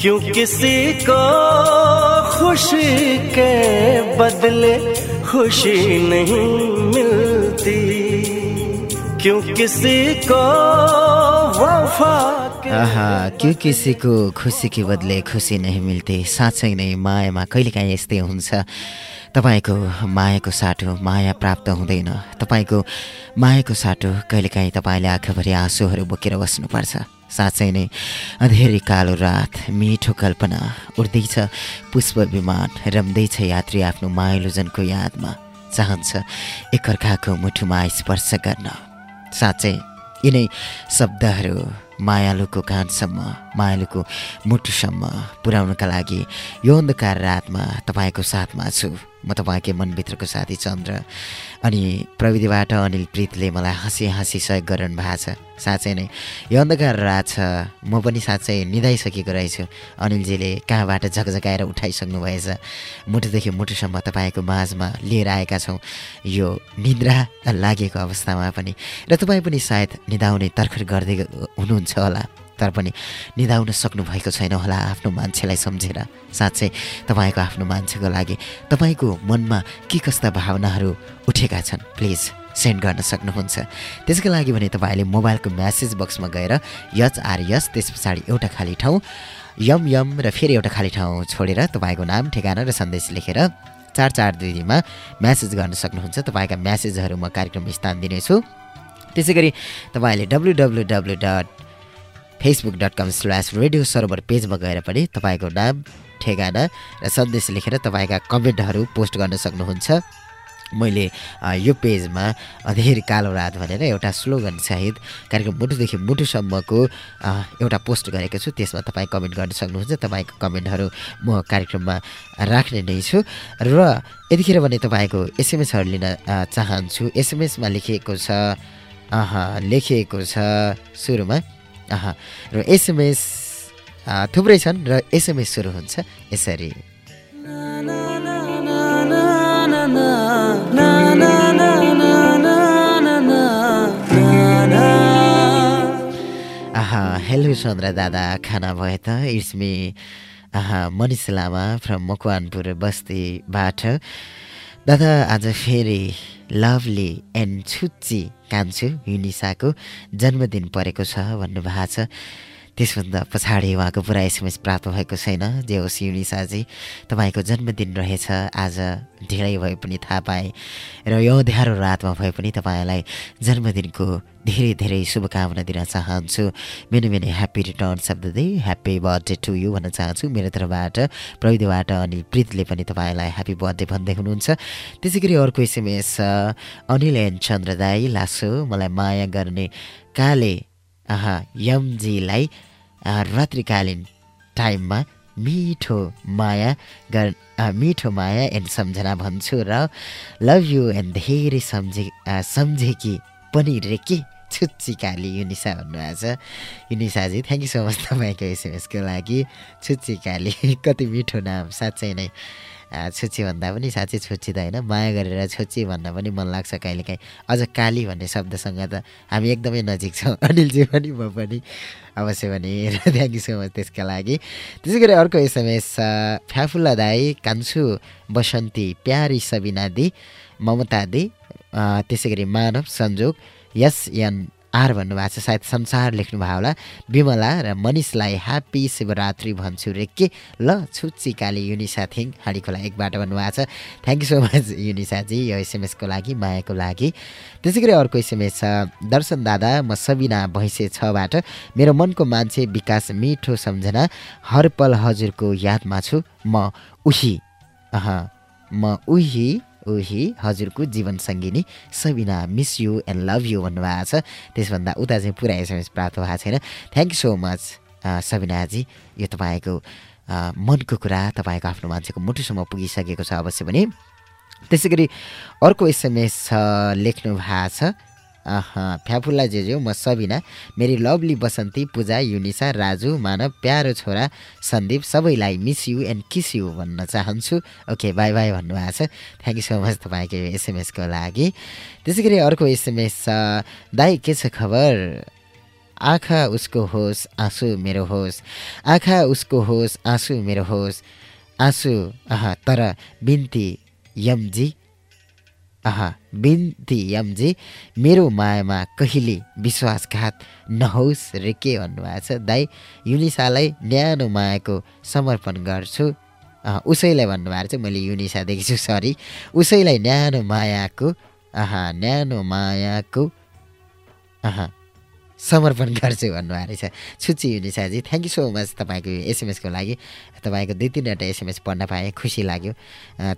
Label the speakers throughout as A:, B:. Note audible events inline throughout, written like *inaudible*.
A: क्यों किसी को खुशी के बदले खुशी नहीं मिलती। क्यों किसी को वफा के
B: आहा क्यों किसीको खुसीको बदले खुसी नै मिल्थे साँच्चै नै मायामा कहिलेकाहीँ यस्तै हुन्छ? तपाईँको मायाको साटो माया प्राप्त हुँदैन। तपाईँको मायाको साटो कहिलेकाहीँ तपाईँले आँखाभरि आँसुहरू बोकेर बस्नुपर्छ। साँच्चै नै अँधेरी कालो रात मिठो कल्पना उड्दैछ पुष्प विमान रम्दैछ यात्री आफ्नो मायालुजनको यादमा। चाहन्छ एकअर्काको मुठुमा स्पर्श गर्न। साँच्चै यिनै शब्दहरू मायालुको कानसम्म मायालुको मुटुसम्म पुर्याउनका लागि यो अन्धकार रातमा तपाईँको साथमा छु। म तपाईँकै मनभित्रको साथी चन्द्र अनि प्रविधिबाट अनिल प्रीतले मलाई हाँसी हाँसी सहयोग गरिरहनु भएको छ। साँच्चै नै यो अन्धकार रात छ। म पनि साँच्चै निधाइसकेको रहेछु। अनिलजीले कहाँबाट झकझकाएर उठाइसक्नु भएछ मुटुदेखि मुटुसम्म तपाईँको माझमा लिएर आएका छौँ। यो निद्रा लागेको अवस्थामा पनि। र तपाईँ पनि सायद निधाउने तर्खर गर्दै हुनुहुन्छ होला। तर पनि निधाउन सक्नुभएको छैन होला आफ्नो मान्छेलाई सम्झेर। साँच्चै तपाईँको आफ्नो मान्छेको लागि तपाईँको मनमा के कस्ता भावनाहरू उठेका छन् प्लिज सेन्ड गर्न सक्नुहुन्छ। त्यसको लागि भने तपाईँले मोबाइलको म्यासेज बक्समा गएर यच आर यस त्यस पछाडि एउटा खाली ठाउँ यम यम र फेरि एउटा खाली ठाउँ छोडेर तपाईँको नाम ठेगाना र सन्देश लेखेर चार चार दुई दुईमा म्यासेज गर्न सक्नुहुन्छ। तपाईँका म्यासेजहरू म कार्यक्रममा स्थान दिनेछु। त्यसै गरी तपाईँले W W W dot Facebook dot com slash Radio Sarovar पेजमा गएर पनि तपाईँको नाम ठेगाना र सन्देश लेखेर तपाईँका कमेन्टहरू पोस्ट गर्न सक्नुहुन्छ। मैले यो पेजमा अधेर कालो रात भनेर एउटा स्लोगन सहित कार्यक्रम मुटुदेखि मुटुसम्मको एउटा पोस्ट गरेको छु। त्यसमा तपाईँ कमेन्ट गर्न सक्नुहुन्छ। तपाईँको कमेन्टहरू म कार्यक्रममा राख्ने नै छु। र यतिखेर भने तपाईँको एसएमएसहरू लिन चाहन्छु। एसएमएसमा लेखिएको छ लेखिएको छ सुरुमा। र एसएमएस थुप्रै छन् र एसएमएस सुरु हुन्छ यसरी। आहा हेलो चन्द्र दादा खाना भयो त? इट्स आहा मनिष लामा फ्रम मकवानपुर बस्तीबाट। दादा आज फेरि लभली एन्ड छुच्ची कान्छु युनिसाको जन्मदिन परेको छ भन्नुभएको छ। त्यसभन्दा पछाडि उहाँको पुरा एसएमएस प्राप्त भएको छैन। जे होस् युनिसाजी तपाईँको जन्मदिन रहेछ। आज ढिलै भए पनि थाहा पाएँ र यो अँध्यारो रातमा भए पनि तपाईँलाई जन्मदिनको धेरै धेरै शुभकामना दिन चाहन्छु। Many many happy returns of the. Happy birthday to you भन्न चाहन्छु। मेरो तर्फबाट प्रविधिबाट अनि प्रीतले पनि तपाईँलाई ह्याप्पी बर्थडे भन्दै हुनुहुन्छ। त्यसै गरी अर्को एसएमएस अनिल एन चन्द्र दाई लासो मलाई माया गर्ने काले आहा यमजीलाई रात्रिकालीन टाइममा मिठो माया गर मिठो माया एन्ड सम्झना भन्छु र लभ यु एन्ड धेरै सम्झे सम्झेकी पनि रे के छुच्ची काली युनिसा भन्नुभएको छ। युनिसाजी थ्याङ्क यू सो मच तपाईँको एसएमएसको लागि। छुच्ची काली *laughs* कति मिठो नाम साँच्चै नै। छुच्ची भन्दा पनि साँच्चै छुच्ची त होइन। माया गरेर छुच्ची भन्दा पनि मन लाग्छ कहिलेकाहीँ। अझ काली भन्ने शब्दसँग त हामी एकदमै नजिक छौँ। *laughs* अनिलजी पनि म पनि अवश्य पनि थ्याङ्क यू सो मच त्यसका लागि। त्यसै गरी अर्को एसएमएस फ्याफुल्ला दाई कान्छु बसन्ती प्यारी सबिना दि ममता दि त्यसै गरी मानव संजोग यस एन आर भन्नुभएको छ। सायद संसार लेख्नुभयो होला। विमला र मनिषलाई ह्याप्पी शिवरात्रि भन्छु रे के? ल छुच्ची काली युनिसा थिङ। हाँडी खोला एकबाट भन्नुभएको छ। थ्याङ्क यू सो मच युनिसाजी। यो एसएमएसको लागि मायाको लागि। त्यसै गरी अर्को एसएमएस छ। दर्शन दादा म सबिना भैँसे छबाट मेरो मनको मान्छे विकास मिठो सम्झना। हर पल हजुरको यादमा छु। म उही अह म उही उही हजुरको जीवन सङ्गिनी Sabina miss you and love you भन्नुभएको छ। त्यसभन्दा उता चाहिँ पुरा एसएमएस प्राप्त भएको छैन। थ्याङ्क यू सो मच सबिनाजी यो तपाईँको मनको कुरा तपाईँको आफ्नो मान्छेको मुटुसम्म पुगिसकेको छ अवश्य पनि। त्यसै गरी अर्को एसएमएस छ लेख्नु भएको छ। फ्याफुल्ला जेज्यू म सबिना मेरी लभली बसन्ती पूजा युनिसा राजु मानव प्यारो छोरा सन्दीप सबैलाई miss you and kiss you भन्न चाहन्छु। ओके बाई बाई भन्नुभएको छ। थ्याङ्क यू सो मच तपाईँको एसएमएसको लागि। त्यसै गरी अर्को एसएमएस छ। दाई के छ खबर? आँखा उसको होस् आँसु मेरो होस्। आँखा उसको होस् आँसु मेरो होस्। आँसु आह तर बिन्ती यमजी आहा बिन्ती यमजी मेरो मायामा कहिले विश्वासघात नहोस् रे के भन्नुभएको छ? दाई युनिसालाई न्यानो मायाको समर्पण गर्छु। उसैलाई भन्नुभएको चाहिँ मैले युनिसा देखेछु सरी उसैलाई न्यानो मायाको आहा न्यानो मायाको आहा समर्पण गर्छु भन्नुभएको रहेछ छुच्ची युनिसाजी थ्याङ्क यू सो मच तपाईँको एसएमएसको लागि। तपाईँको दुई तिनवटा एसएमएस पढ्न पाएँ खुसी लाग्यो।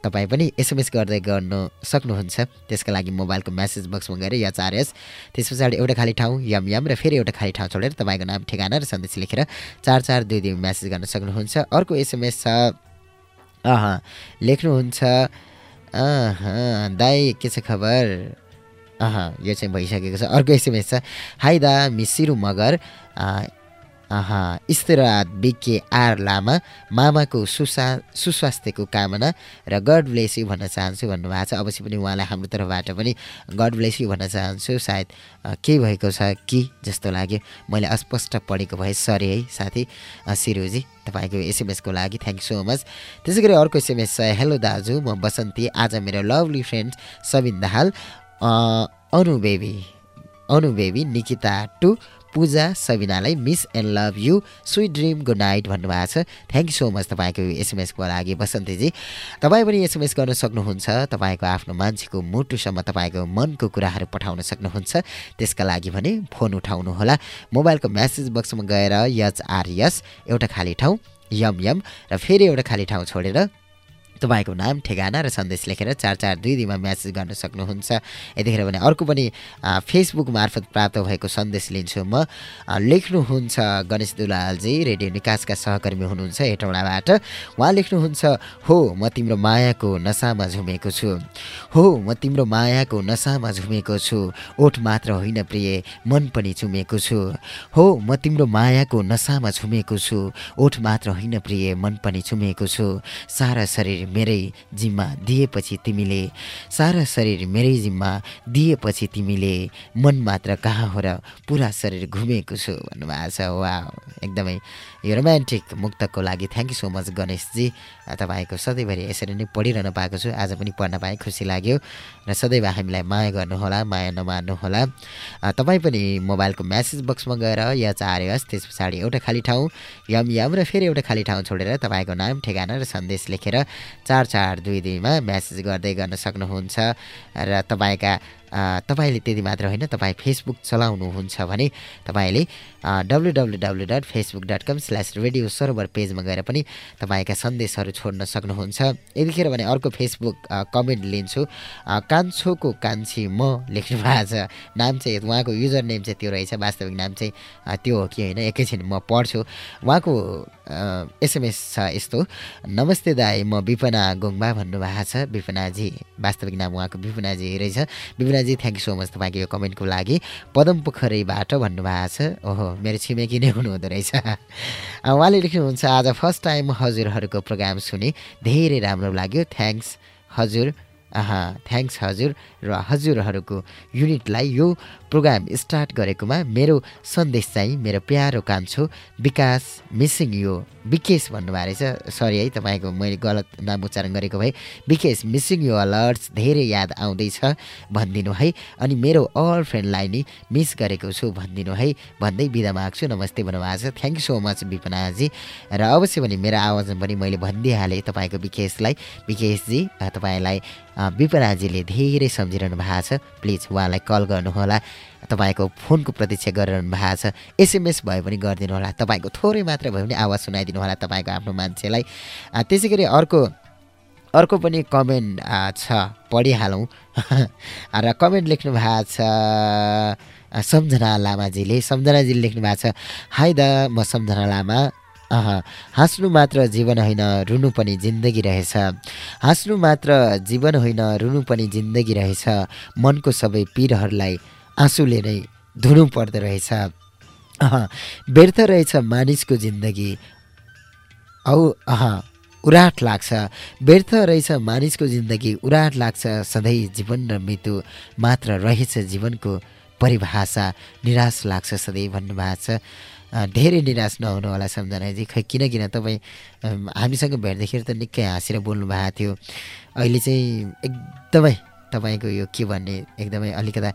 B: तपाईँ पनि एसएमएस गर्दै गर्नु सक्नुहुन्छ। त्यसको लागि मोबाइलको म्यासेज बक्समा गएर या चार एस। त्यस पछाडि एउटा खाली ठाउँ यम यम र फेरि एउटा खाली ठाउँ छोडेर तपाईँको नाम ठेगाना र सन्देश लेखेर चार चार दुई दुई म्यासेज गर्न सक्नुहुन्छ। अर्को एसएमएस छ अह लेख्नुहुन्छ। दाई के छ खबर? अह यो चाहिँ भइसकेको छ। अर्को एसएमएस छ हाई दा मिसिरु मगर स्थिरात बिके आर लामा मामाको सुसा सुस्वास्थ्यको कामना र गड ब्लेस यु भन्न चाहन्छु भन्नुभएको छ। अवश्य पनि उहाँलाई हाम्रो तर्फबाट पनि गड ब्लेस यु भन्न चाहन्छु। सायद केही भएको छ कि जस्तो लाग्यो। मैले अस्पष्ट पढेको भए सरी है साथी सिरुजी तपाईँको एसएमएसको लागि थ्याङ्क सो मच त्यसै गरी अर्को एसएमएस छ हेलो दाजु म बसन्ती आज मेरो lovely friend Sabin Dahal. Anu baby Anu baby Nikita to Puja सबिनालाई miss and love you sweet dream good night भन्नुभएको छ। थ्याङ्क यू सो मच तपाईँको एसएमएसको लागि बसन्तीजी। तपाईँ पनि एसएमएस गर्न सक्नुहुन्छ तपाईँको आफ्नो मान्छेको मुटुसम्म तपाईँको मनको कुराहरू पठाउन सक्नुहुन्छ। त्यसका लागि भने फोन उठाउनुहोला। मोबाइलको म्यासेज बक्समा गएर यच आर यस एउटा खाली ठाउँ यम यम र फेरि एउटा खाली ठाउँ छोडेर तपाईँको नाम ठेगाना र सन्देश लेखेर चार चार दुई दिनमा म्यासेज गर्न सक्नुहुन्छ। यतिखेर भने अर्को पनि फेसबुक मार्फत प्राप्त भएको सन्देश लिन्छु म। लेख्नुहुन्छ गणेश दुलालजी रेडियो निकासका सहकर्मी हुनुहुन्छ हेटौँडाबाट उहाँ लेख्नुहुन्छ हो म तिम्रो मायाको नसामा झुमेको छु। हो म तिम्रो मायाको नसामा झुमेको छु। ओठ मात्र होइन प्रिय मन पनि चुमेको छु। हो म तिम्रो मायाको नसामा झुमेको छु। ओठ मात्र होइन प्रिय मन पनि चुमेको छु। सारा शरीर मेरै जिम्मा दिएपछि तिमीले सारा शरीर मेरै जिम्मा दिएपछि तिमीले मन मात्र कहाँ हो र पुरा शरीर घुमेको छु भन्नुभएको छ। वा एकदमै यो रोमान्टिक मुक्तको लागि thank you so much Ganeshji. तपाईँको सधैँभरि यसरी नै पढिरहन पाएको छु। आज पनि पढ्न पाएँ खुसी लाग्यो र सदैव हामीलाई माया गर्नुहोला माया नमार्नुहोला। तपाईँ पनि मोबाइलको म्यासेज बक्समा गएर या चार्योस् त्यस पछाडि एउटा खाली ठाउँ यम यम र फेरि एउटा खाली ठाउँ छोडेर तपाईँको नाम ठेगाना र सन्देश लेखेर चार चार दुई दुईमा म्यासेज गर्दै गर्न सक्नुहुन्छ र तपाईँका तपाईँले त्यति मात्र होइन तपाईँ फेसबुक चलाउनुहुन्छ भने तपाईँले W W W dot Facebook dot com slash Radio Sarovar पेजमा गएर पनि तपाईँका सन्देशहरू छोड्न सक्नुहुन्छ। यतिखेर भने अर्को फेसबुक कमेन्ट लिन्छु। कान्छोको कान्छी म लेख्नु भएको छ। नाम चाहिँ उहाँको युजर नेम चाहिँ त्यो रहेछ। वास्तविक नाम चाहिँ त्यो हो कि होइन एकैछिन म पढ्छु। उहाँको एसएमएस छ यस्तो। नमस्ते दाई म विपना गोङबा भन्नुभएको छ। विपनाजी वास्तविक नाम उहाँको विपनाजी रहेछ। विपनाजी थ्याङ्क यू सो मच तपाईँको यो कमेन्टको लागि। पदम पोखरीबाट भन्नुभएको छ ओहो मेरो छिमेकी नै हुनुहुँदो रहेछ। *laughs* उहाँले लेख्नुहुन्छ आज फर्स्ट टाइम हजुरहरूको प्रोग्राम सुने धेरै राम्रो लाग्यो। थ्याङ्क्स हजुर। थ्याङ्क्स हजुर र हजुरहरूको युनिटलाई यो प्रोग्राम स्टार्ट गरेकोमा मेरो सन्देश चाहिँ मेरो प्यारो कान्छो विकास मिसिङ यो विकेश भन्नुभएको रहेछ। सरी है तपाईँको मैले गलत नाम उच्चारण गरेको भए। विकेश मिसिङ यो अलर्ट्स धेरै याद आउँदैछ भनिदिनु है। अनि मेरो अल फ्रेन्डलाई नि मिस गरेको छु भनिदिनु है। भन्दै बिदा माग्छु। नमस्ते भन्नुभएको छ। थ्याङ्क यू सो मच विपनाजी र अवश्य पनि मेरो आवाजमा पनि मैले भनिदिइहालेँ तपाईँको विकेशलाई। विकेशजी तपाईँलाई विपनाजीले धेरै सम्झिरहनु भएको छ। प्लिज उहाँलाई कल गर्नुहोला। तपाईँको फोनको प्रतीक्षा गरिरहनु भएको छ। एसएमएस भए पनि गरिदिनु होला तपाईँको थोरै मात्र भए पनि आवाज सुनाइदिनु होला तपाईँको आफ्नो मान्छेलाई। त्यसै गरी अर्को अर्को पनि कमेन्ट छ। पढिहालौँ। *laughs* र कमेन्ट लेख्नु भएको छ सम्झना लामाजीले। सम्झनाजीले लेख्नु भएको छ हाई द म सम्झना लामा। हाँस्नु मात्र जीवन होइन रुनु पनि जिन्दगी रहेछ। हाँस्नु मात्र जीवन होइन रुनु पनि जिन्दगी रहेछ। मनको सबै पिरहरूलाई आँसुले नै धुनु पर्दो रहेछ। व्यर्थ रहेछ मानिसको जिन्दगी। औ अह उराट लाग्छ। व्यर्थ रहेछ मानिसको जिन्दगी उराट लाग्छ सधैँ जीवन र मृत्यु मात्र रहेछ जीवनको परिभाषा। निराश लाग्छ सधैँ भन्नुभएको छ। धेरै निराश नहुनु होला सम्झनाजी। खै किन किन तपाईँ हामीसँग भेट्दाखेरि त निकै हाँसेर बोल्नु भएको थियो। अहिले चाहिँ एकदमै तपाईँको यो के भन्ने एकदमै अलिकता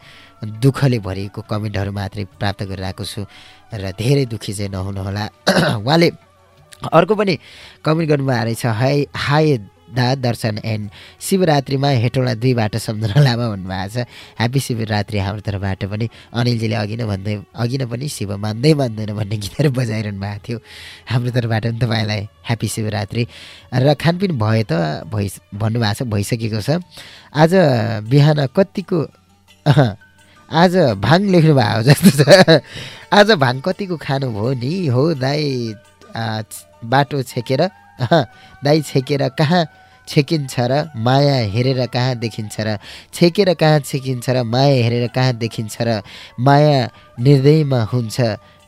B: दुःखले भरिएको कमेन्टहरू मात्रै प्राप्त गरिरहेको छु र धेरै दुःखी चाहिँ नहुनुहोला। *clears throat* उहाँले अर्को पनि कमेन्ट गर्नुभएको रहेछ हाई हाई दा दर्शन एन्ड शिवरात्रिमा हेटौँडा दुईबाट सम्झना लामा भन्नुभएको छ। ह्याप्पी शिवरात्रि हाम्रो तर्फबाट पनि अनिलजीले अघि नै भन्दै अघि नै पनि शिव मान्दै मान्दैन भन्ने गीतहरू बजाइरहनु भएको थियो। हाम्रो तर्फबाट पनि तपाईँलाई ह्याप्पी शिवरात्रि। र खानपिन भयो त भइ भन्नुभएको छ भइसकेको छ। आज बिहान कतिको आज भाङ लेख्नु भएको जस्तो छ। *laughs* आज भाङ कतिको खानुभयो नि? हो दाई बाटो छेकेर दाई छेकेर कहाँ छेकिन्छ र माया हेरेर कहाँ देखिन्छ र? छेकेर कहाँ छेकिन्छ र माया हेरेर कहाँ देखिन्छ र? माया निर्दयमा हुन्छ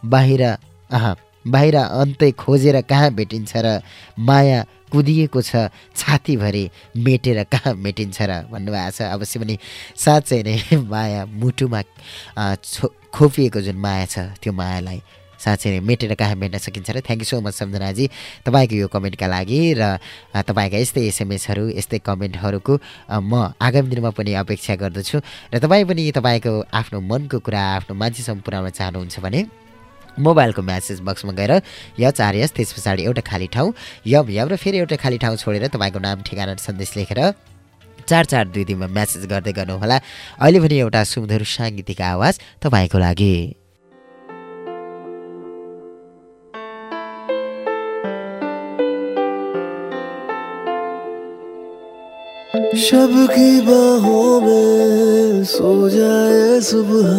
B: बाहिर आहा बाहिर अन्तै खोजेर कहाँ भेटिन्छ र? माया कुदिएको छ छातीभरि मेटेर कहाँ मेटिन्छ र? भन्नुभएको छ। अवश्य पनि साँच्चै नै माया मुटुमा छो खोपिएको जुन माया छ त्यो मायालाई साँच्चै नै मेटेर कहाँ मेट्न सकिन्छ र थ्याङ्क यू सो मच सम्झनाजी तपाईँको यो कमेन्टका लागि र तपाईँका यस्तै एसएमएसहरू यस्तै कमेन्टहरूको म आगामी दिनमा पनि अपेक्षा गर्दछु र तपाईँ पनि तपाईँको आफ्नो मनको कुरा आफ्नो मान्छेसम्म पुऱ्याउन चाहनुहुन्छ भने मोबाइलको म्यासेज बक्समा गएर यच आरएस त्यस पछाडि एउटा खाली ठाउँ यम यम र फेरि एउटा खाली ठाउँ छोडेर तपाईँको नाम ठेगाना सन्देश लेखेर चार चार दुई दिनमा म्यासेज गर्दै गर्नुहोला। अहिले पनि एउटा सुमधुर साङ्गीतिक आवाज तपाईँको लागि।
C: शब की बाहों में सो जाए सुबह।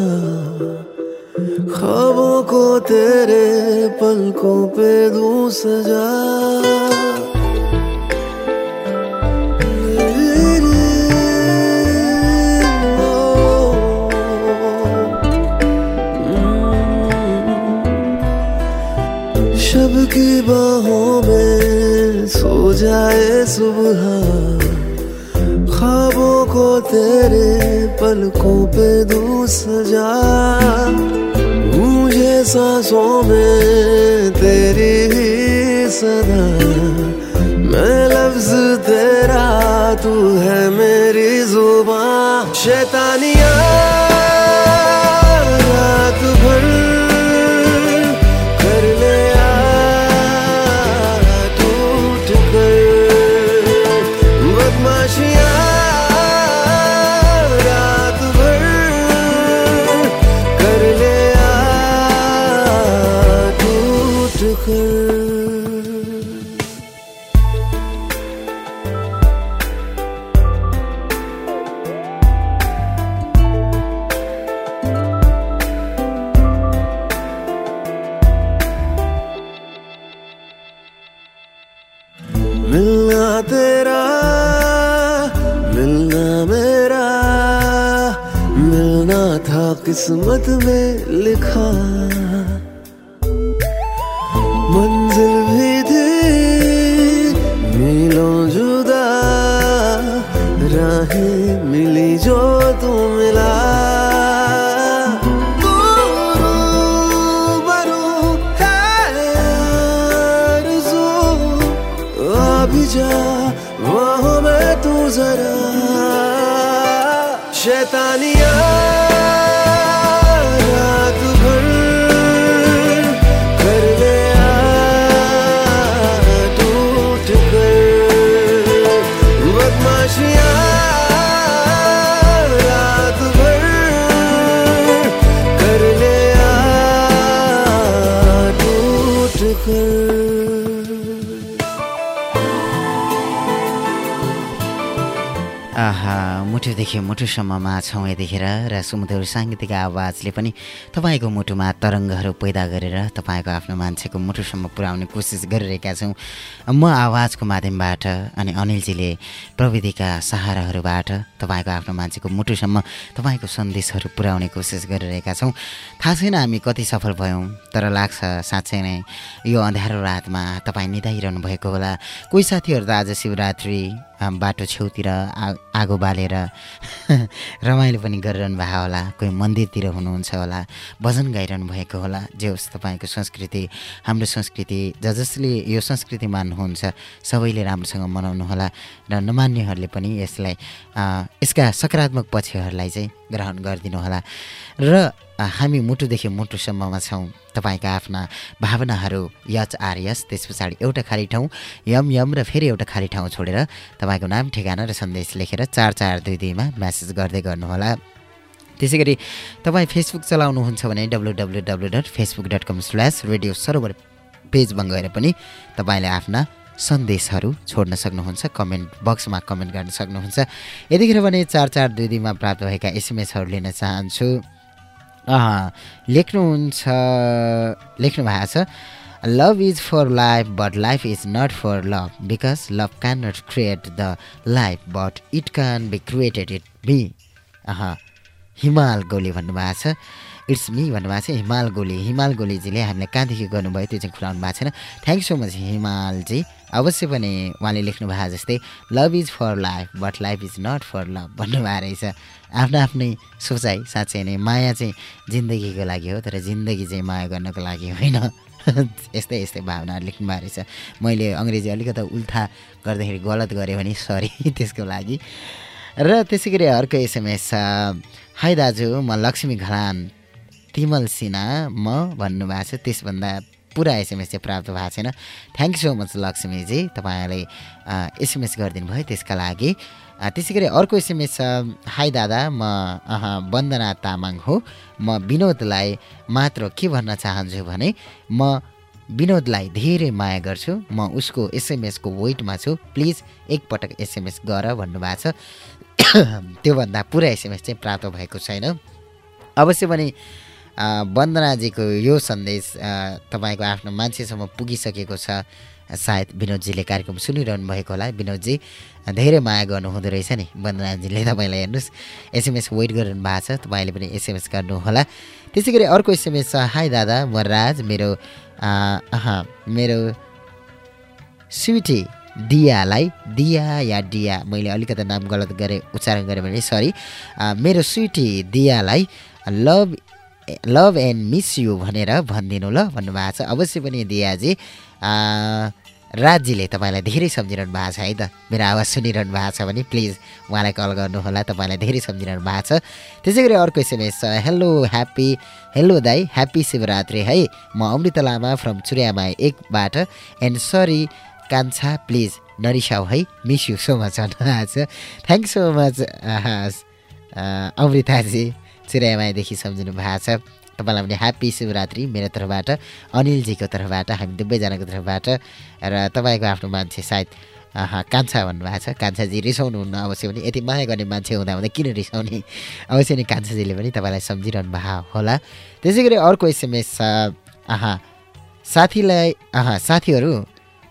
C: ख्वाबों को तेरे पलकों पे दूँ सजा। शब की बाहों में सो जाए सुबह। ख्वाबों को तेरे पलकों पे दू सजा। मुझे सांसों में तेरी ही सदा। मैं लफ्ज तेरा, तू है मेरी ज़ुबान। शैतानिया किस्मत में लिखा।
B: मुटुदेखि मुटुसम्ममा छौँ यतिखेर र सुमधुर साङ्गीतिक आवाजले पनि तपाईँको मुटुमा तरङ्गहरू पैदा गरेर तपाईँको आफ्नो मान्छेको मुटुसम्म पुर्याउने कोसिस गरिरहेका छौँ। म आवाजको माध्यमबाट अनि अनिलजीले प्रविधिका सहाराहरूबाट तपाईँको आफ्नो मान्छेको मुटुसम्म तपाईँको सन्देशहरू पुर्याउने कोसिस गरिरहेका छौँ। थाहा छैन हामी कति सफल भयौँ तर लाग्छ साँच्चै नै यो अँध्यारो रातमा तपाईँ निधाइरहनु भएको होला। कोही साथीहरू त आज शिवरात्रि बाटो छेउतिर आ आगो बालेर *laughs* रमाइलो पनि गरिरहनु भएको होला कोही मन्दिरतिर हुनुहुन्छ होला भजन गाइरहनु भएको होला। जे होस् तपाईँको संस्कृति हाम्रो संस्कृति ज जसले यो संस्कृति मान्नुहुन्छ सबैले राम्रोसँग मनाउनु होला र नमान्नेहरूले पनि यसलाई यसका सकारात्मक पक्षहरूलाई चाहिँ ग्रहण गरिदिनु होला। र हामी मुटुदेखि मुटुसम्ममा छौँ। तपाईँका आफ्ना भावनाहरू यच आर यस त्यस पछाडि एउटा खाली ठाउँ यम यम र फेरि एउटा खाली ठाउँ छोडेर तपाईँको नाम ठेगाना र सन्देश लेखेर चार चार दुई दुईमा म्यासेज गर्दै गर्नुहोला। त्यसै गरी तपाईँ फेसबुक चलाउनुहुन्छ भने W W W dot Facebook dot com slash Radio Sarovar पेजमा गएर पनि तपाईँले आफ्ना सन्देशहरू छोड्न सक्नुहुन्छ कमेन्ट बक्समा कमेन्ट गर्न सक्नुहुन्छ। यतिखेर भने चार चार दुई दिनमा प्राप्त भएका एसएमएसहरू लिन चाहन्छु। लेख्नुहुन्छ लेख्नु भएको छ love is for life but life is not for love because love can not create the life but it can be created it be Himal Goli भन्नुभएको छ। इट्स मी भन्नुभएको छ हिमाल गोली। हिमाल गोलीजीले हामीलाई कहाँदेखि गर्नुभयो त्यो चाहिँ खुलाउनु भएको छैन। थ्याङ्क सो मच हिमालजी। अवश्य पनि उहाँले लेख्नु भएको जस्तै love is for life but life is not for love भन्नुभएको रहेछ। आफ्नो आफ्नै सोचाइ साँच्चै नै माया चाहिँ जिन्दगीको लागि हो तर जिन्दगी चाहिँ माया गर्नको लागि होइन। *laughs* यस्तै यस्तै भावनाहरू लेख्नु भएको रहेछ। मैले अङ्ग्रेजी अलिकति उल्था गर्दाखेरि गलत गरेँ भने सरी *laughs* त्यसको लागि। र त्यसै गरी अर्को एसएमएस छ हाई दाजु म लक्ष्मी घलान तिमल सिन्हा म भन्नुभएको छ त्यसभन्दा पुरा एसएमएस चाहिँ प्राप्त भएको छैन। थ्याङ्क यू सो मच लक्ष्मीजी। तपाईँहरूले एसएमएस गरिदिनु भयो त्यसका लागि। त्यसै गरी अर्को एसएमएस छ हाई दादा म वन्दना तामाङ हो। म विनोदलाई मात्र के भन्न चाहन्छु भने म विनोदलाई धेरै माया गर्छु। म उसको एसएमएसको वेटमा छु। प्लिज एकपटक एसएमएस गर भन्नुभएको छ। *coughs* त्योभन्दा पुरा एसएमएस चाहिँ प्राप्त भएको छैन। अवश्य पनि वन्दनाजीको यो सन्देश तपाईँको आफ्नो मान्छेसम्म पुगिसकेको छ। सायद विनोदजीले कार्यक्रम सुनिरहनु भएको होला। विनोदजी धेरै माया गर्नुहुँदो रहेछ नि। वन्दनाजीले तपाईँलाई हेर्नुहोस्। एसएमएस वेट गरिरहनु भएको छ। तपाईँले पनि एसएमएस गर्नुहोला। त्यसै गरी अर्को एसएमएस छ। हाई दादा म राज मेरो मेरो स्विटी दियालाई दिया या डिया मैले अलिकति नाम गलत गरेँ उच्चारण गरेँ भने सरी। मेरो sweety दियालाई love love and miss you भनेर भनिदिनु ल भन्नुभएको छ। अवश्य पनि दियाजी राजीले तपाईँलाई धेरै सम्झिरहनु भएको छ है त? मेरो आवाज सुनिरहनु भएको छ भने प्लिज उहाँलाई कल गर्नुहोला तपाईँलाई धेरै सम्झिरहनु भएको छ। त्यसै गरी अर्को एसएमएस छ हेलो ह्याप्पी हेलो दाई ह्याप्पी शिवरात्रि है? म अमृत लामा फ्रम चुरियामा एकबाट एन्ड सरी कान्छा प्लिज नरिसाउ है? मिस यु सो मच छ। थ्याङ्क सो मच अमृताजी चिरायामादेखि सम्झिनु भएको छ। तपाईँलाई पनि ह्याप्पी शिवरात्रि मेरो तर्फबाट अनिलजीको तर्फबाट हामी दुवैजनाको तर्फबाट र तपाईँको आफ्नो मान्छे सायद कान्छा भन्नुभएको छ। कान्छाजी रिसाउनुहुन्न अवश्य पनि। यति माया गर्ने मान्छे हुँदा हुँदा किन रिसाउने? अवश्य नै कान्छाजीले पनि तपाईँलाई सम्झिरहनु भएको होला। त्यसै गरी अर्को एसएमएस छ। आहा साथीलाई आहा साथीहरू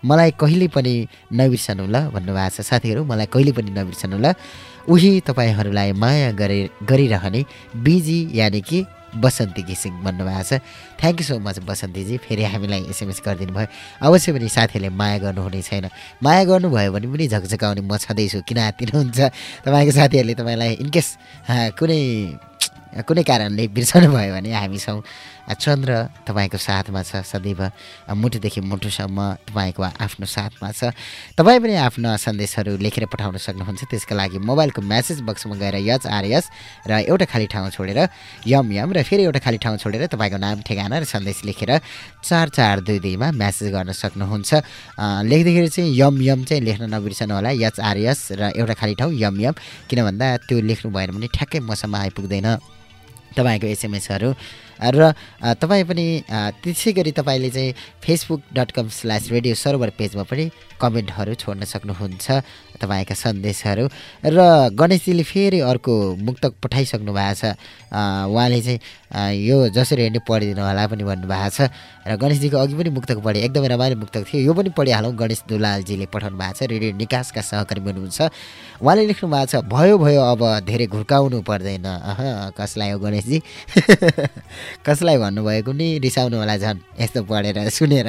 B: मलाई कहिले पनि नबिर्सनु ल भन्नुभएको छ। साथीहरू मलाई कहिले पनि नबिर्सनु ल। उही तपाईँहरूलाई माया गरे गरिरहने बिजी यानि कि बसन्ती घिसिङ भन्नुभएको छ। थ्याङ्क यू सो मच बसन्तीजी फेरि हामीलाई एसएमएस गरिदिनु भयो। अवश्य पनि साथीहरूले माया गर्नुहुने छैन। माया गर्नुभयो भने पनि झकझकाउने म छँदैछु किन हातिनुहुन्छ तपाईँको साथीहरूले तपाईँलाई इनकेस कुनै कुनै कारणले बिर्सनु भयो भने हामी छौँ। चन्द्र तपाईँको साथमा छ सदैव मुटुदेखि मुटुसम्म तपाईँको आफ्नो साथमा छ। तपाईँ पनि आफ्ना सन्देशहरू लेखेर पठाउन सक्नुहुन्छ। त्यसका लागि मोबाइलको म्यासेज बक्समा गएर यच आर यस र एउटा खाली ठाउँ छोडेर यम यम र फेरि एउटा खाली ठाउँ छोडेर तपाईँको नाम ठेगाना र सन्देश लेखेर चार चार दुई दुईमा म्यासेज गर्न सक्नुहुन्छ। लेख्दाखेरि चाहिँ यम यम चाहिँ लेख्न नबिर्सनु होला। यच आर यस र एउटा खाली ठाउँ यम यम। किन भन्दा त्यो लेख्नु भएन भने ठ्याक्कै मसम्म आइपुग्दैन। तपाईँको एसएमएसहरू र तपाईँ पनि त्यसै गरी तपाईँले चाहिँ Facebook dot com slash Radio Sarovar पेजमा पनि कमेन्टहरू छोड्न सक्नुहुन्छ। तपाईँका सन्देशहरू र गणेशजीले फेरि अर्को मुक्तक पठाइसक्नु भएको छ। उहाँले चाहिँ यो जसरी हेर्ने पढिदिनु होला पनि भन्नुभएको छ र गणेशजीको अघि पनि मुक्तक पढेँ एकदमै रमाइलो मुक्तक थियो। यो पनि पढिहालौँ। गणेश दुलालजीले पठाउनु भएको छ। रेडियो निकासका सहकर्मी हुनुहुन्छ। उहाँले लेख्नु भएको छ भयो भयो अब धेरै घुर्काउनु पर्दैन। अह कसलाई हो गणेशजी? *laughs* कसलाई भन्नुभयो कुनै रिसाउनु होला झन्। यस्तो पढेर सुनेर।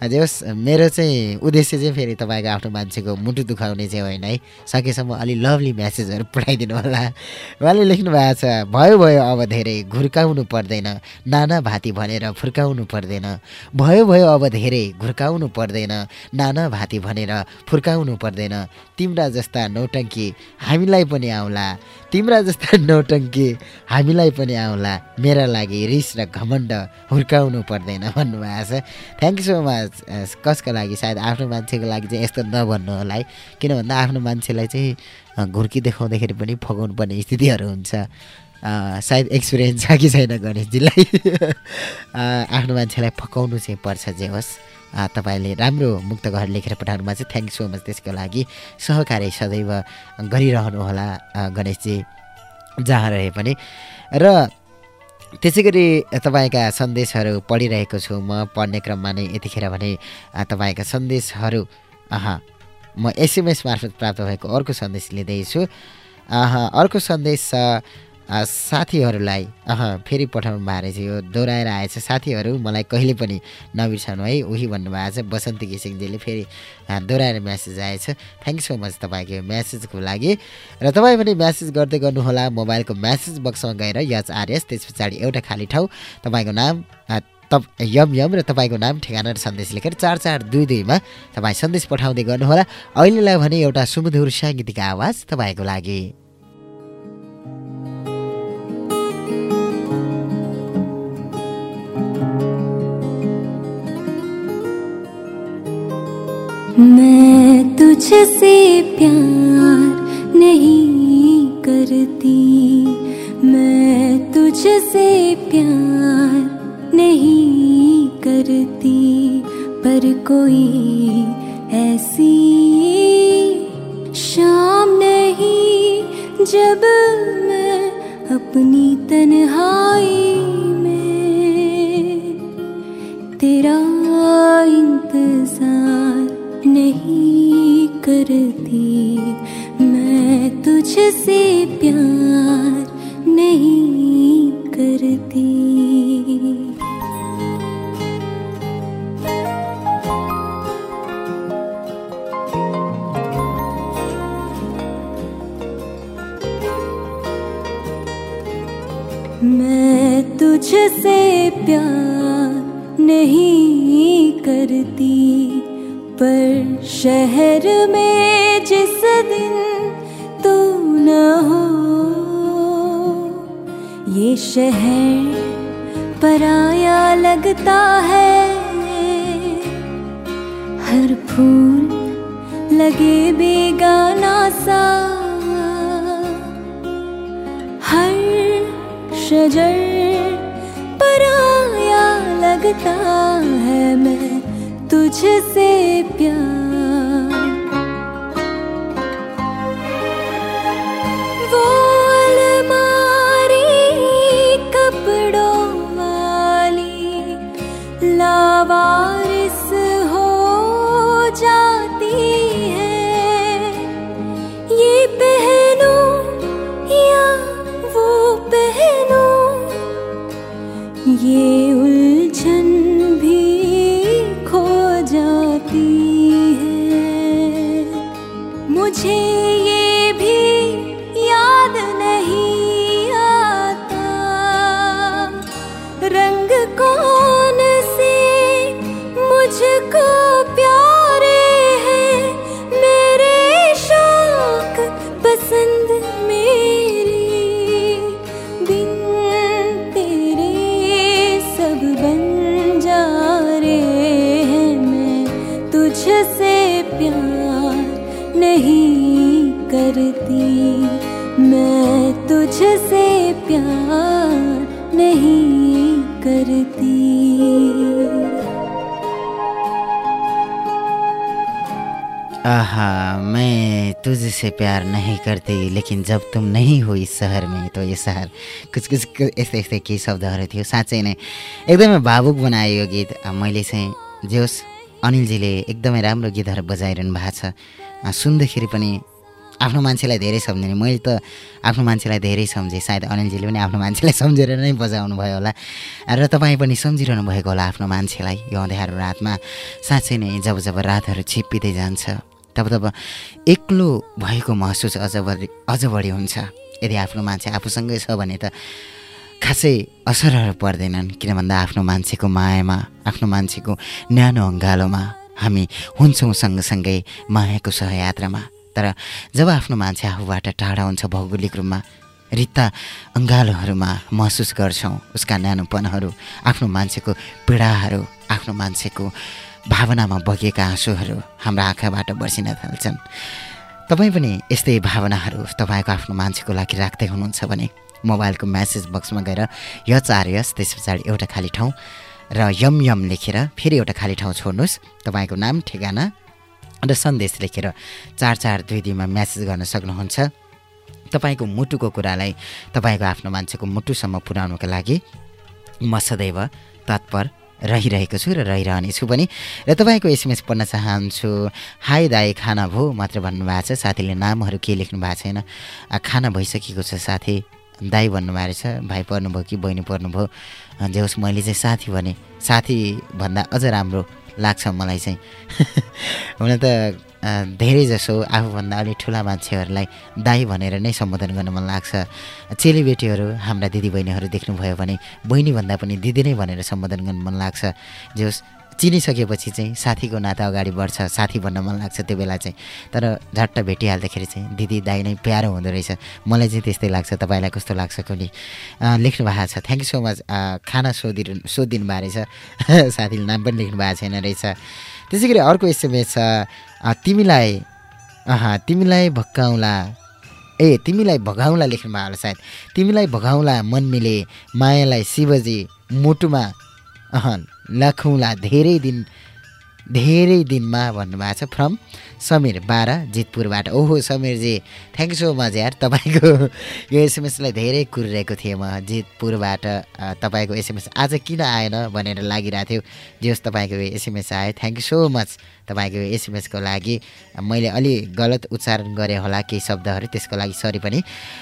B: जे होस् मेरो चाहिँ उद्देश्य चाहिँ फेरि तपाईँको आफ्नो मान्छेको मुटु दुखाउने चाहिँ होइन है। सकेसम्म अलि लभली म्यासेजहरू पठाइदिनु होला। उहाँले लेख्नु भएको छ भयो भयो अब धेरै घुर्काउनु पर्दैन। नाना भाती भनेर फुर्काउनु पर्दैन। भयो भयो अब धेरै घुर्काउनु पर्दैन। नाना भाती भनेर फुर्काउनु पर्दैन। तिम्रा जस्ता नौटङ्की हामीलाई पनि आउला। तिम्रा जस्ता *laughs* नौटङ्की हामीलाई पनि आउला। मेरा लागि रिस र घमण्ड हुर्काउनु पर्दैन भन्नुभएको छ। थ्याङ्क यू सो मच कसको लागि? सायद आफ्नो मान्छेको लागि चाहिँ यस्तो नभन्नु होला है। किन भन्दा आफ्नो मान्छेलाई चाहिँ घुर्की देखाउँदाखेरि पनि फगाउनु पर्ने स्थितिहरू हुन्छ। सायद एक्सपिरियन्स छ कि छैन गणेशजीलाई? *laughs* आफ्नो मान्छेलाई फकाउनु चाहिँ पर्छ जे होस्। तपाईँले राम्रो मुक्त घर लेखेर पठाउनुमा चाहिँ थ्याङ्क सो मच त्यसको लागि सहकार्य सदैव गरिरहनु होला गणेशजी। जहाँ रहे पनि। र त्यसै गरी तपाईँका सन्देशहरू पढिरहेको छु। म पढ्ने क्रममा नै यतिखेर भने तपाईँका सन्देशहरू अह म एसएमएस मार्फत प्राप्त भएको अर्को सन्देश लिँदैछु। अर्को सन्देश छ साथीहरूलाई अह फेरि पठाउनु भएको रहेछ। यो दोहोऱ्याएर आएछ। साथीहरू मलाई कहिले पनि नबिर्साउनु है। उही भन्नुभएको छ। बसन्ती घिसिङजीले फेरि दोहोऱ्याएर म्यासेज आएछ। थ्याङ्क सो मच तपाईँको यो म्यासेजको लागि। र तपाईँ पनि म्यासेज गर्दै गर्नुहोला। मोबाइलको म्यासेज बक्समा गएर यच आरएस त्यस पछाडि एउटा खाली ठाउँ। तपाईँको नाम तप यम यम र तपाईँको नाम ठेगाना र सन्देश लेखेर चार चार दुई दुईमा तपाईँ सन्देश पठाउँदै गर्नुहोला। अहिलेलाई भने एउटा सुमधुर साङ्गीतिक आवाज तपाईँको लागि।
D: मैं तुझसे प्यार नहीं करती। मैं तुझसे प्यार नहीं करती। पर कोई ऐसी शाम नहीं जब मैं अपनी तन्हाई में तेरा इंतज़ार नहीं करती। मैं तुझसे प्यार नहीं करती। मैं तुझसे प्यार नहीं करती। पर शहर में जिस दिन तू न हो, ये शहर पराया लगता है। हर फूल लगे बेगाना सा। हर शजर पराया लगता है मैं। तुझसे प्यार तुझसे प्यार नहीं करती
B: लेकिन जब तुम नहीं हो इस शहर में तो ये शहर कुछ कुछ यस्तै यस्तै केही शब्दहरू थियो साँच्चै नै एकदमै भावुक बनायो यो गीत। मैले चाहिँ जे होस् अनिलजीले एकदमै राम्रो गीतहरू बजाइरहनु भएको छ। सुन्दाखेरि पनि आफ्नो मान्छेलाई धेरै सम्झिने। मैले त आफ्नो मान्छेलाई धेरै सम्झेँ। सायद अनिलजीले पनि आफ्नो मान्छेलाई सम्झेर नै बजाउनु भयो होला। र तपाईँ पनि सम्झिरहनु भएको होला आफ्नो मान्छेलाई यो अँध्यारो रातमा। साँच्चै नै जब जब रातहरू छिप्पिँदै जान्छ। तब तब एक्लो भएको महसुस अझ बढी अझ बढी हुन्छ। यदि आफ्नो मान्छे आफूसँगै छ भने त खासै असरहरू पर्दैनन् किन भन्दा आफ्नो मान्छेको मायामा आफ्नो मान्छेको न्यानो अङ्गालोमा हामी हुन्छौँ सँगसँगै मायाको सहयात्रामा। तर जब आफ्नो मान्छे आफूबाट टाढा हुन्छ भौगोलिक रूपमा रित्ता अङ्गालोहरूमा महसुस गर्छौँ। उसका न्यानोपनहरू आफ्नो मान्छेको पीडाहरू आफ्नो मान्छेको भावनामा बगेका आँसुहरू हाम्रो आँखाबाट बर्सिन थाल्छन्। तपाईँ पनि यस्तै भावनाहरू तपाईँको आफ्नो मान्छेको लागि राख्दै हुनुहुन्छ भने मोबाइलको म्यासेज बक्समा गएर यच आर यस त्यस पछाडि एउटा खाली ठाउँ र यम यम लेखेर फेरि एउटा खाली ठाउँ छोड्नुहोस्। तपाईँको नाम ठेगाना र सन्देश लेखेर चार चार दुई दुईमा म्यासेज गर्न सक्नुहुन्छ। तपाईँको मुटुको कुरालाई तपाईँको आफ्नो मान्छेको मुटुसम्म पुर्याउनुको लागि म सदैव तत्पर रहिरहेको छु र रहिरहनेछु पनि। र तपाईँको एसएमएस पढ्न चाहन्छु। हाई दाई खाना भो मात्र भन्नुभएको छ। साथीले नामहरू के लेख्नु भएको छैन? खाना भइसकेको छ साथी। दाई भन्नुभएको रहेछ भाइ पर्नुभयो कि बहिनी पर्नुभयो जे होस् मैले चाहिँ साथी भने साथीभन्दा अझ राम्रो लाग्छ मलाई चाहिँ। *laughs* हुन त धेरै जसो आफूभन्दा अलिक ठुला मान्छेहरूलाई दाई भनेर नै सम्बोधन गर्न मन लाग्छ। चेलीबेटीहरू हाम्रा दिदीबहिनीहरू देख्नुभयो भने बहिनीभन्दा पनि दिदी नै भनेर सम्बोधन गर्न मन लाग्छ। जे चिनिसकेपछि चाहिँ साथीको नाता अगाडि बढ्छ साथी भन्न मन लाग्छ त्यो बेला चाहिँ। तर झट्ट भेटिहाल्दाखेरि चाहिँ दिदी दाई नै प्यारो हुँदो रहेछ। मलाई चाहिँ त्यस्तै लाग्छ। तपाईँलाई कस्तो लाग्छ कुनै लेख्नु भएको छ। थ्याङ्क यू सो मच खाना सोधिरहनु सोधिदिनु भएको रहेछ। *laughs* साथीले नाम पनि लेख्नु भएको छैन रहेछ। त्यसै गरी अर्को एसएमएस छ। तिमीलाई तिमीलाई भक्काउँला ए तिमीलाई भगाउँला लेख्नु भएको होला सायद। तिमीलाई भगाउँला मन मिले मायालाई शिवजी मुटुमा अह लखौँला धेरै दिन धेरै दिनमा भन्नुभएको छ फ्रम समीर बाह्र जितपुरबाट। ओहो समीरजी थ्याङ्क यू सो मच यार तपाईँको यो एसएमएसलाई धेरै कुरिरहेको थिएँ म जितपुरबाट तपाईँको एसएमएस आज किन आएन भनेर लागिरहेको थियो। जे होस् तपाईँको एसएमएस आयो थ्याङ्क यू सो मच तपाईँको एसएमएसको लागि। मैले अलि गलत उच्चारण गरेँ होला केही शब्दहरू त्यसको लागि सरी पनि।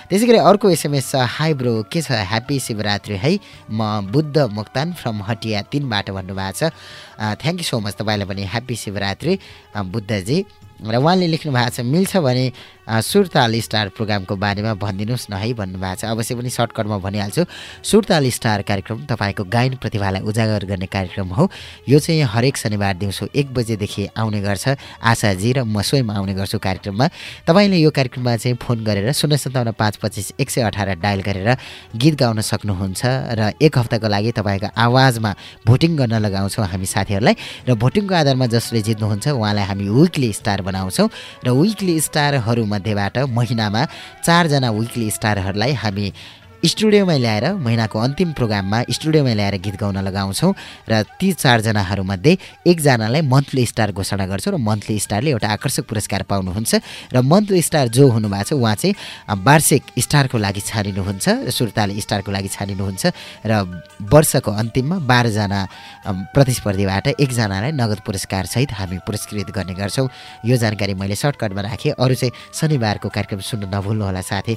B: त्यसै गरी अर्को एसएमएस छ हाई ब्रो के छ? ह्याप्पी शिवरात्रि है। म बुद्ध मोक्तान फ्रम हटिया तिनबाट भन्नुभएको छ। थ्याङ्क यू सो मच तपाईँलाई पनि। ह्याप्पी शिवरात्रि बुद्धजी। र उहाँले लेख्नु भएको छ मिल्छ भने सुरताल स्टार प्रोग्रामको बारेमा भनिदिनुहोस् न है भन्नुभएको छ। अवश्य पनि सर्टकटमा भनिहाल्छु। सुरताल स्टार कार्यक्रम तपाईँको गायन प्रतिभालाई उजागर गर्ने कार्यक्रम हो। यो चाहिँ हरेक शनिबार दिउँसो एक बजेदेखि आउने गर्छ। आशाजी र म स्वयं आउने गर्छु कार्यक्रममा। तपाईँले यो कार्यक्रममा चाहिँ फोन गरेर शून्य सन्ताउन्न पाँच पच्चिस एक सय अठार डायल गरेर गीत गाउन सक्नुहुन्छ र एक हप्ताको लागि तपाईँको आवाजमा भोटिङ गर्न लगाउँछौँ हामी साथीहरूलाई। र भोटिङको आधारमा जसले जित्नुहुन्छ उहाँलाई हामी विकली स्टार बनाउँछौँ। र विकली स्टारहरूमा मध्येबाट महिनामा चारजना विकली स्टारहरूलाई हामी स्टुडियोमा ल्याएर महिनाको अन्तिम प्रोग्राममा स्टुडियोमा ल्याएर गीत गाउन लगाउँछौँ र ती चारजनाहरूमध्ये एकजनालाई मन्थली स्टार घोषणा गर्छौँ र मन्थली स्टारले एउटा आकर्षक पुरस्कार पाउनुहुन्छ र मन्थली स्टार जो हुनुभएको छ उहाँ चाहिँ वार्षिक स्टारको लागि छानिनुहुन्छ सुर्ताले स्टारको लागि छानिनुहुन्छ र वर्षको अन्तिममा बाह्रजना प्रतिस्पर्धीबाट एकजनालाई नगद पुरस्कारसहित हामी पुरस्कृत गर्ने गर्छौँ। यो जानकारी मैले सर्टकटमा राखेँ। अरू चाहिँ शनिबारको कार्यक्रम सुन्न नभुल्नुहोला साथै।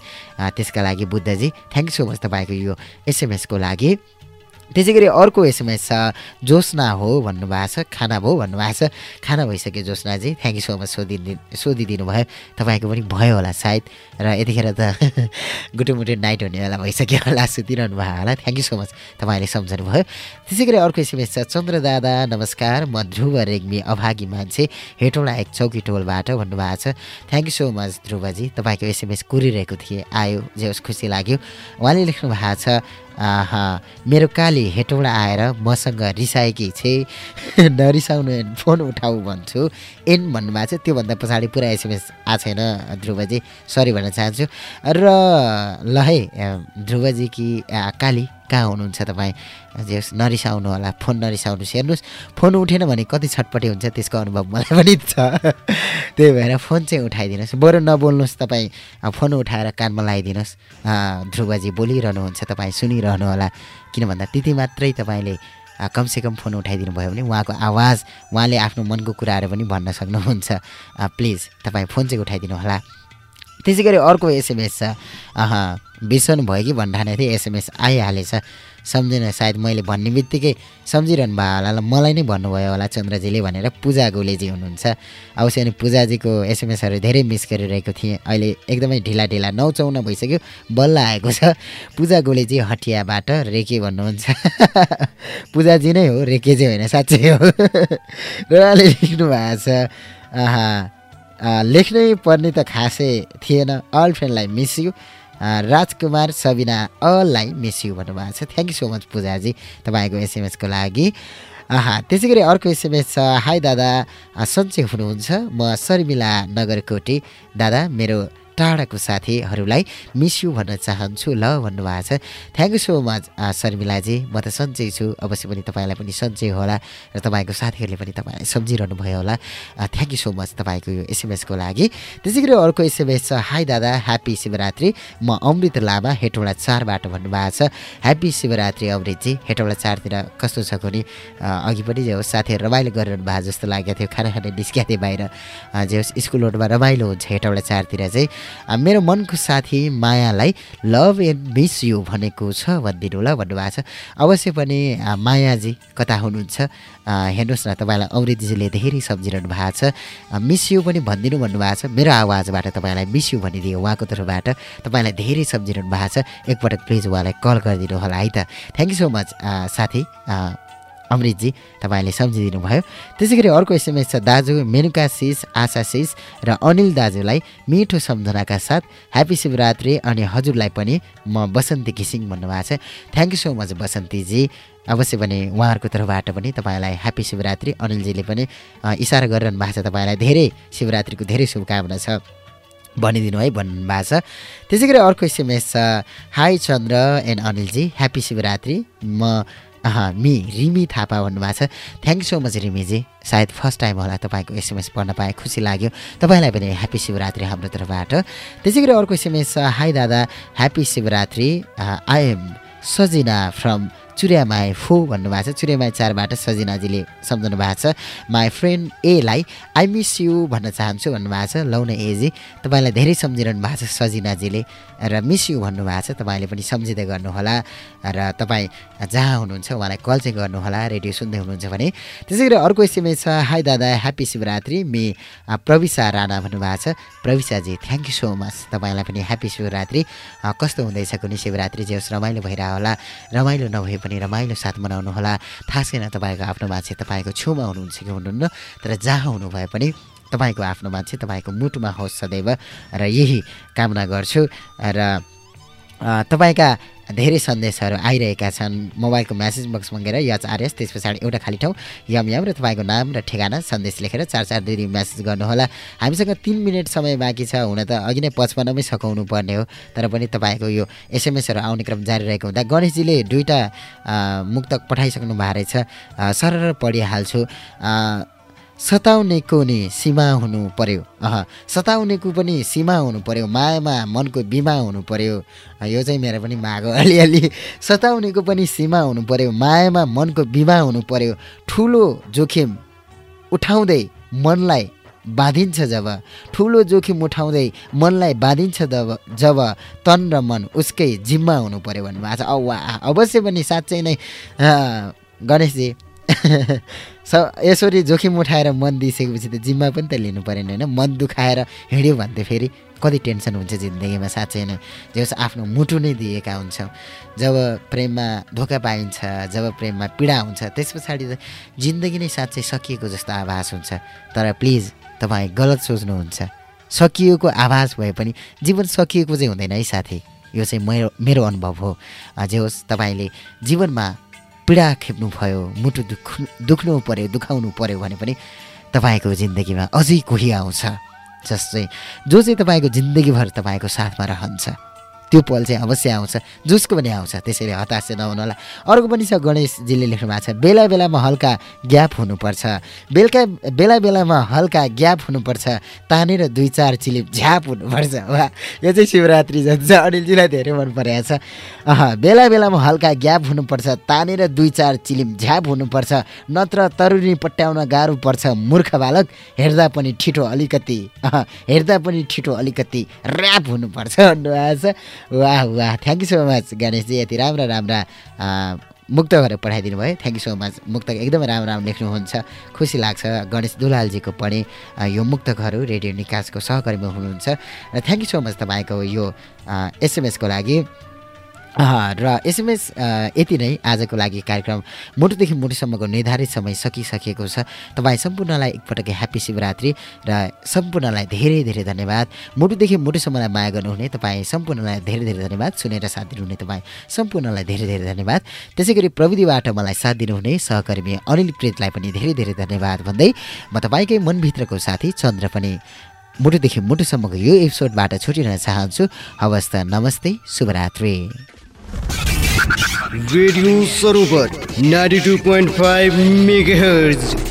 B: त्यसका लागि बुद्धजी थ्याङ्क सो मच तपाईँको यो एसएमएसको लागि त्यसै गरी अर्को एसएमएस छ जोस्ना हो भन्नुभएको छ खाना भयो भन्नुभएको छ। खाना भइसक्यो जोस्नाजी। थ्याङ्क यू सो मच सोधिदिनु सोधिदिनु भयो तपाईँको पनि भयो होला सायद। र यतिखेर त *laughs* गुटुमुटु नाइट हुने बेला भइसक्यो होला सुतिरहनु भयो होला। थ्याङ्क यू सो मच तपाईँले सम्झनु भयो त्यसै गरी अर्को एसएमएस छ चन्द्र दादा नमस्कार। म ध्रुव रेग्मी अभागी मान्छे हेटौँडा एक चौकी टोलबाट भन्नुभएको छ। थ्याङ्क यू सो मच ध्रुवजी। तपाईँको एसएमएस कुरिरहेको थिएँ आयो जे खुसी लाग्यो। उहाँले लेख्नु भएको छ मेरो काली हेटौँडा आएर मसँग रिसाएकी छे *laughs* नरिसाउनु फोन उठाऊ भन्छु। एन भन्नुभएको छ त्योभन्दा पछाडि पुरा एसएमएस आएको छैन ध्रुवजी। सरी भन्न चाहन्छु। र ल है ध्रुवजी कि काली? कहाँ हुनुहुन्छ तपाईँ। जे नरिसाउनु होला फोन नरिसाउनुहोस् हेर्नुहोस् फोन उठेन भने कति छटपट्टि हुन्छ त्यसको अनुभव मलाई पनि छ। *laughs* त्यही भएर फोन चाहिँ उठाइदिनुहोस्। बरु नबोल्नुहोस् तपाईँ। फोन उठाएर कानमा लगाइदिनुहोस् ध्रुवजी बोलिरहनुहुन्छ तपाईँ सुनिरहनु होला। किन भन्दा त्यति मात्रै तपाईँले कमसेकम फोन उठाइदिनु भयो भने उहाँको आवाज उहाँले आफ्नो मनको कुराहरू पनि भन्न सक्नुहुन्छ। प्लिज तपाईँ फोन चाहिँ उठाइदिनु होला। त्यसै गरी अर्को एसएमएस छ। अह बिर्सनु भयो कि भन्ठाने थिएँ एसएमएस आइहालेछ। सम्झिन सायद मैले भन्ने बित्तिकै सम्झिरहनु भयो होला। मलाई नै भन्नुभयो होला चन्द्रजीले भनेर पूजा गोलेजी हुनुहुन्छ। अवश्य अनि पूजाजीको एसएमएसहरू धेरै मिस गरिरहेको थिएँ। अहिले एकदमै ढिला ढिला नौ चौन्न भइसक्यो। बल्ल आएको छ। पूजा गोलेजी हटियाबाट रेके भन्नुहुन्छ। *laughs* पूजाजी नै हो रेके चाहिँ होइन साँच्चै हो। *laughs* र उहाँले लेख्नु भएको छ। आहा लेख्नै पर्ने त खासै थिएन। अल फ्रेन्डलाई मिस यु राजकुमार सबिना अललाई मिस यु भन्नुभएको छ। थ्याङ्क यू सो मच पूजाजी तपाईँको एसएमएसको लागि। आहा त्यसै गरी अर्को एसएमएस छ। हाई दादा। सन्चै हुनुहुन्छ। म शर्मिला नगरकोटी। दादा मेरो टाढाको साथीहरूलाई मिस यु भन्न चाहन्छु। ल भन्नुभएको छ। थ्याङ्क यू सो मच शर्मिलाजी। म त सन्चै छु। अवश्य पनि तपाईँलाई पनि सन्चै होला र तपाईँको साथीहरूले पनि तपाईँलाई सम्झिरहनु भयो होला थ्याङ्क यू सो मच तपाईँको यो एसएमएसको लागि। त्यसै गरी अर्को एसएमएस छ हाई दादा। ह्याप्पी शिवरात्रि। म अमृत लामा हेटौँडा चारबाट भन्नुभएको छ। ह्याप्पी शिवरात्रि अमृतजी। हेटौँडा चारतिर कस्तो छ कुनै अघि पनि जे होस् साथीहरू रमाइलो गरिरहनु भएको जस्तो लागेको थियो। खाना खाने निस्किया थिएँ बाहिर जे होस् स्कुल रोडमा रमाइलो हुन्छ। हेटौँडा चारतिर चाहिँ मेरो मनको साथी मायालाई लभ एन्ड मिस यु भनेको छ भनिदिनु ल भन्नुभएको छ। अवश्य पनि मायाजी कता हुनुहुन्छ? हेर्नुहोस् न तपाईँलाई अमृतजीले धेरै सम्झिरहनु भएको छ। मिस यु पनि भनिदिनु भन्नुभएको छ। मेरो आवाजबाट तपाईँलाई मिस यु भनिदियो उहाँको तर्फबाट तपाईँलाई धेरै सम्झिरहनु भएको छ। एकपटक प्लिज उहाँलाई कल गरिदिनु होला है त। थ्याङ्क यू सो मच साथी। अमृतजी तपाईँले सम्झिदिनु भयो त्यसै गरी अर्को एसएमएस छ दाजु मेनुका सिस आशा सिस र अनिल दाजुलाई मिठो सम्झनाका साथ ह्याप्पी शिवरात्रि अनि हजुरलाई पनि म बसन्ती घिसिङ भन्नुभएको छ। थ्याङ्क यू सो मच बसन्तीजी। अवश्य पनि उहाँहरूको तर्फबाट पनि तपाईँलाई ह्याप्पी शिवरात्रि अनिलजीले पनि इसारा गरिरहनु भएको छ। तपाईँलाई धेरै शिवरात्रिको धेरै शुभकामना छ भनिदिनु है भन्नुभएको छ। त्यसै गरी अर्को एसएमएस छ हाई चन्द्र एन्ड अनिलजी ह्याप्पी शिवरात्रि। म मि रिमी थापा भन्नुभएको छ। थ्याङ्क सो मच रिमीजी। सायद फर्स्ट टाइम होला तपाईँको एसएमएस पढ्न पाएँ खुसी लाग्यो। तपाईँलाई पनि ह्याप्पी शिवरात्रि हाम्रो तर्फबाट। त्यसै गरी अर्को एसएमएस छ। हाई दादा। Happy Shivaratri. I am Sajina from Churiyamai फो भन्नुभएको छ। चुरियामाई चारबाट सजिनाजीले सम्झाउनु भएको छ। माई फ्रेन्ड एलाई आई मिस यु भन्न चाहन्छु भन्नुभएको छ। लौ एजी तपाईँलाई धेरै सम्झिरहनु भएको छ सजिनाजीले र मिस यु भन्नुभएको छ तपाईँले पनि सम्झिँदै गर्नुहोला। र तपाईँ जहाँ हुनुहुन्छ उहाँलाई कल चाहिँ गर्नुहोला रेडियो सुन्दै हुनुहुन्छ भने। त्यसै गरी अर्को एसएमएस छ। हाई दादा ह्याप्पी शिवरात्रि मे अ, प्रविशा राणा भन्नुभएको छ। प्रविशाजी थ्याङ्क यू सो मच तपाईँलाई पनि ह्याप्पी शिवरात्रि कस्तो हुँदैछ कुनै शिवरात्रि जे होस् रमाइलो भइरह होला रमाइलो नभए पनि रमाइलो साथ मनाउनु होला। थाहा छैन तपाईँको आफ्नो मान्छे तपाईँको छेउमा हुनुहुन्छ कि हुनुहुन्न तर जहाँ हुनुभए पनि तपाईँको आफ्नो मान्छे तपाईँको मुटुमा होस् सदैव। र यही कामना गर्छु। र तपाईँका धेरै सन्देशहरू आइरहेका छन्। मोबाइलको म्यासेज बक्समा गएर यच आरएस त्यस पछाडि एउटा खाली ठाउँ यम यम र तपाईँको नाम र ठेगाना सन्देश लेखेर चार चार दुई म्यासेज गर्नुहोला। हामीसँग तिन मिनट समय बाँकी छ हुन त अघि नै पचपन्नमै सघाउनु पर्ने हो। तर पनि तपाईँको यो एसएमएसहरू आउने क्रम जारी रहेको हुँदा गणेशजीले दुईवटा मुक्तक पठाइसक्नु भएको रहेछ। सरर पढिहाल्छु। सताउनेको नि सीमा हुनु पर्यो। अह सताउनेको पनि सीमा हुनु पर्यो। मायामा मनको बिमा हुनु पर्यो। यो चाहिँ मेरो पनि माग *laughs* अलिअलि। सताउनेको पनि सीमा हुनु पर्यो। मायामा मनको बिमा हुनु पर्यो। ठुलो जोखिम उठाउँदै मनलाई बाँधिन्छ जब। ठुलो जोखिम उठाउँदै मनलाई बाँधिन्छ जब जब तन र मन उसकै जिम्मा हुनु पर्यो भन्नुभएको छ। औ अवश्य पनि साँच्चै नै। गणेशजी। *laughs* यसरी जोखिम उठाएर मन दिइसकेपछि त जिम्मा पनि त लिनु परेन होइन? मन दुखाएर हिँड्यो भने त फेरि कति टेन्सन हुन्छ जिन्दगीमा साँच्चै नै। जस आफ्नो मुटु नै दिएका हुन्छौँ। जब प्रेममा धोका पाइन्छ जब प्रेममा पीडा हुन्छ त्यस पछाडि त जिन्दगी नै साँच्चै सकिएको जस्तो आभास हुन्छ। तर प्लिज तपाईँ गलत सोच्नुहुन्छ। सकिएको आभास भए पनि जीवन सकिएको चाहिँ हुँदैन है साथी। यो चाहिँ मेरो मेरो अनुभव हो। जे होस् तपाईँले जीवनमा पीडा खेप्नु भयो मुटु दुख दुख्नु पऱ्यो दुखाउनु पऱ्यो भने पनि तपाईँको जिन्दगीमा अझै कोही आउँछ जस चाहिँ जो चाहिँ तपाईँको जिन्दगीभर तपाईँको साथमा रहन्छ। त्यो पल चाहिँ अवश्य आउँछ जसको पनि आउँछ त्यसैले हताश नहुनुहोला। अर्को पनि छ गणेशजीले लेख्नु भएको छ बेला बेलामा हल्का ग्याप हुनुपर्छ। बेलुका बेला बेलामा हल्का ग्याप हुनुपर्छ तानेर दुई चार चिलिप झ्याप हुनुपर्छ। वा यो चाहिँ शिवरात्रि जान्छ अनिलजीलाई धेरै मन परेको छ। अह बेला बेलामा हल्का ग्याप हुनुपर्छ तानेर दुई चार चिलिम झ्याप हुनुपर्छ नत्र तरुनी पट्याउन गाह्रो पर्छ मूर्ख बालक हेर्दा पनि ठिठो अलिकति हेर्दा पनि ठिठो अलिकति ऱ्याप हुनुपर्छ भन्नुभएको छ। वाह वाह। Thank you so much Ganeshji यति राम्रा राम्रा मुक्तहरू पठाइदिनु भयो। थ्याङ्क यू सो मच मुक्त एकदमै राम्रो राम्रो लेख्नुहुन्छ। खुसी लाग्छ। गणेश दुलालजीको पनि यो मुक्तकहरू रेडियो निकासको सहकर्मी हुनुहुन्छ। र थ्याङ्क यू सो मच तपाईँको यो एसएमएसको लागि। र एसएमएस यति नै आजको लागि कार्यक्रम मुटुदेखि मुटुसम्मको निर्धारित समय सकिसकेको छ। तपाईँ सम्पूर्णलाई एकपटक ह्याप्पी शिवरात्रि र सम्पूर्णलाई धेरै धेरै धन्यवाद। मुटुदेखि मुटुसम्मलाई माया गर्नुहुने तपाईँ सम्पूर्णलाई धेरै धेरै धन्यवाद। सुनेर साथ दिनुहुने तपाईँ सम्पूर्णलाई धेरै धेरै धन्यवाद। त्यसै गरी प्रविधिबाट मलाई साथ दिनुहुने सहकर्मी अनिल प्रेतलाई पनि धेरै धेरै धन्यवाद भन्दै म तपाईँकै मनभित्रको साथी चन्द्र पनि मुटुदेखि मुटुसम्मको यो एपिसोडबाट छुटिन चाहन्छु। हवस् त नमस्ते शुभरात्रि।
C: Radio Sarovar ninety two point five mega